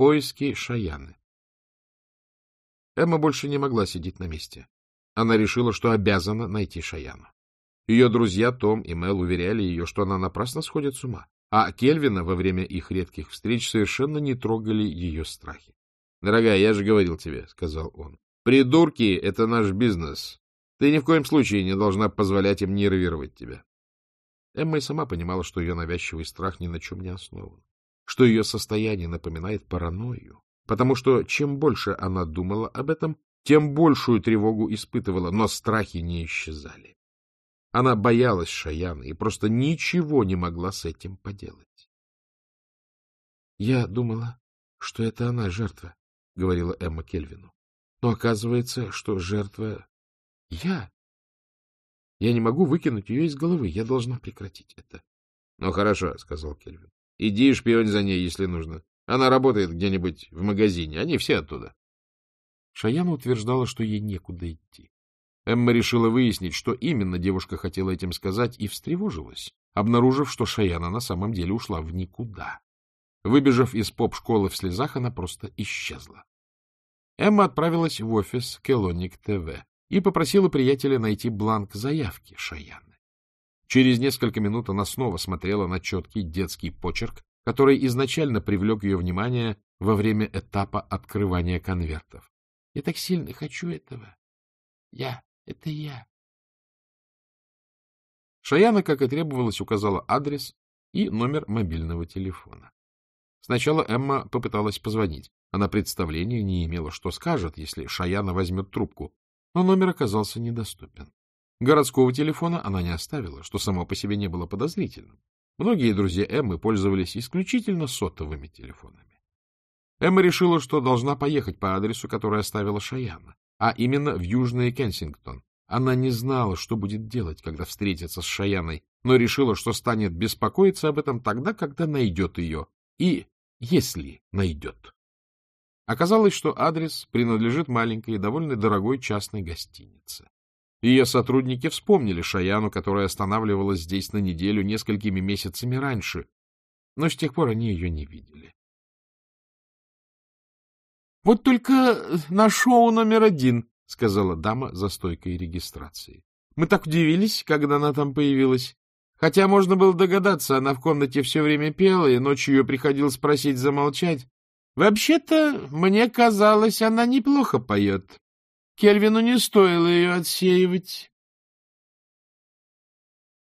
Поиски Шаяны. Эмма больше не могла сидеть на месте. Она решила, что обязана найти Шаяну. Ее друзья Том и Мел уверяли ее, что она напрасно сходит с ума, а Кельвина во время их редких встреч совершенно не трогали ее страхи. — Дорогая, я же говорил тебе, — сказал он, — придурки — это наш бизнес. Ты ни в коем случае не должна позволять им нервировать тебя. Эмма и сама понимала, что ее навязчивый страх ни на чем не основан, что ее состояние напоминает паранойю, потому что чем больше она думала об этом, тем большую тревогу испытывала, но страхи не исчезали. Она боялась Шаяна и просто ничего не могла с этим поделать. — Я думала, что это она жертва, — говорила Эмма Кельвину. — Но оказывается, что жертва — я. Я не могу выкинуть ее из головы. Я должна прекратить это. — Ну, хорошо, — сказал Кельвин. — Иди шпионь за ней, если нужно. Она работает где-нибудь в магазине. Они все оттуда. Шаяна утверждала, что ей некуда идти. Эмма решила выяснить, что именно девушка хотела этим сказать, и встревожилась, обнаружив, что Шаяна на самом деле ушла в никуда. Выбежав из поп-школы в слезах, она просто исчезла. Эмма отправилась в офис Келоник ТВ и попросила приятеля найти бланк заявки Шаяны. Через несколько минут она снова смотрела на четкий детский почерк, который изначально привлек ее внимание во время этапа открывания конвертов. — Я так сильно хочу этого. Я. Это я. Шаяна, как и требовалось, указала адрес и номер мобильного телефона. Сначала Эмма попыталась позвонить. Она представления не имела, что скажет, если Шаяна возьмет трубку, но номер оказался недоступен. Городского телефона она не оставила, что само по себе не было подозрительным. Многие друзья Эммы пользовались исключительно сотовыми телефонами. Эмма решила, что должна поехать по адресу, который оставила Шаяна а именно в Южный Кенсингтон. Она не знала, что будет делать, когда встретится с Шаяной, но решила, что станет беспокоиться об этом тогда, когда найдет ее. И если найдет. Оказалось, что адрес принадлежит маленькой и довольно дорогой частной гостинице. Ее сотрудники вспомнили Шаяну, которая останавливалась здесь на неделю несколькими месяцами раньше, но с тех пор они ее не видели. — Вот только на шоу номер один, — сказала дама за стойкой регистрации. — Мы так удивились, когда она там появилась. Хотя можно было догадаться, она в комнате все время пела, и ночью ее приходилось просить замолчать. Вообще-то, мне казалось, она неплохо поет. Кельвину не стоило ее отсеивать.